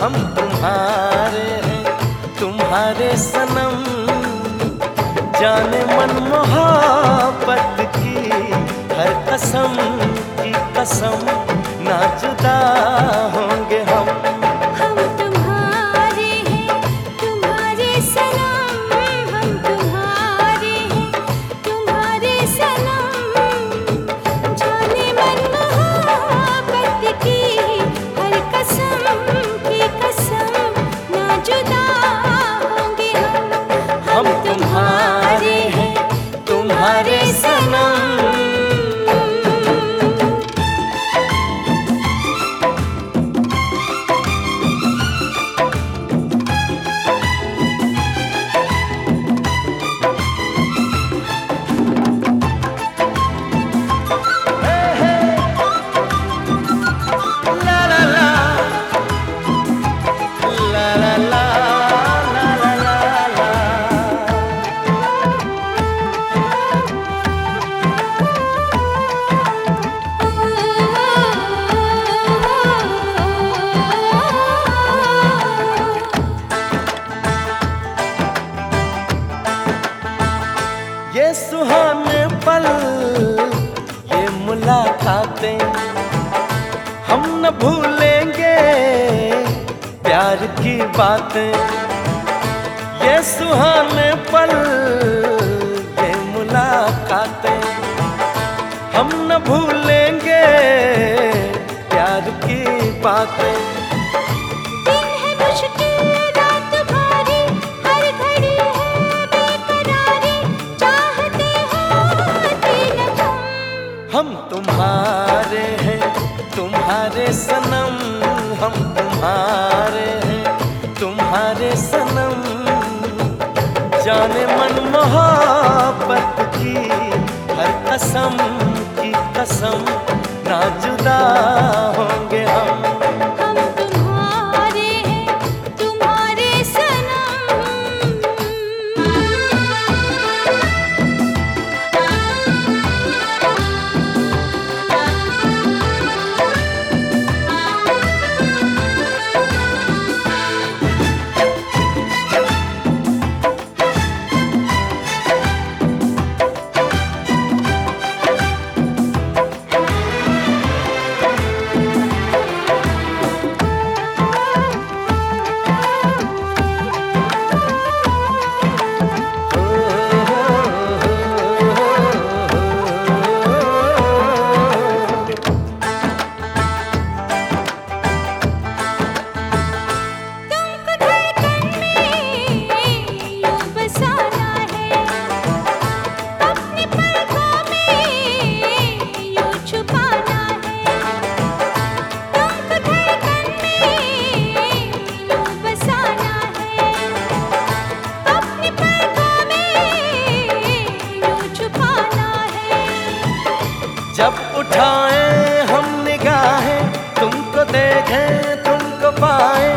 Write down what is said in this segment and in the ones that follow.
हम तुम्हारे हैं, तुम्हारे सनम। जाने मन मोहब्बत की, हर कसम की कसम, ना जुदा होंगे हम। मुलाकातें हम न भूलेंगे प्यार की बातें। ये सुहाने पल ये मुलाकातें। हम न भूलेंगे तुम्हारे तुम्हारे सनम, जाने मन मोहब्बत की, हर कसम की कसम ना जुदा होंगे हम। जब उठाए हम निगाहें तुमको देखें तुमको पाए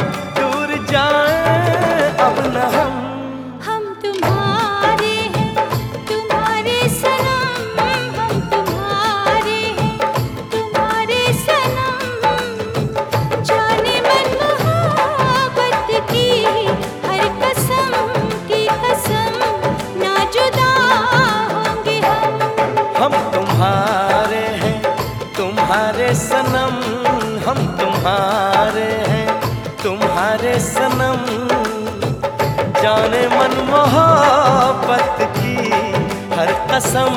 तुम्हारे सनम, हम तुम्हारे हैं। तुम्हारे सनम, जाने मन मोहब्बत की, हर कसम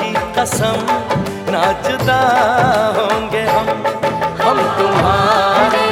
की कसम, नाचदा होंगे हम हम तुम्हारे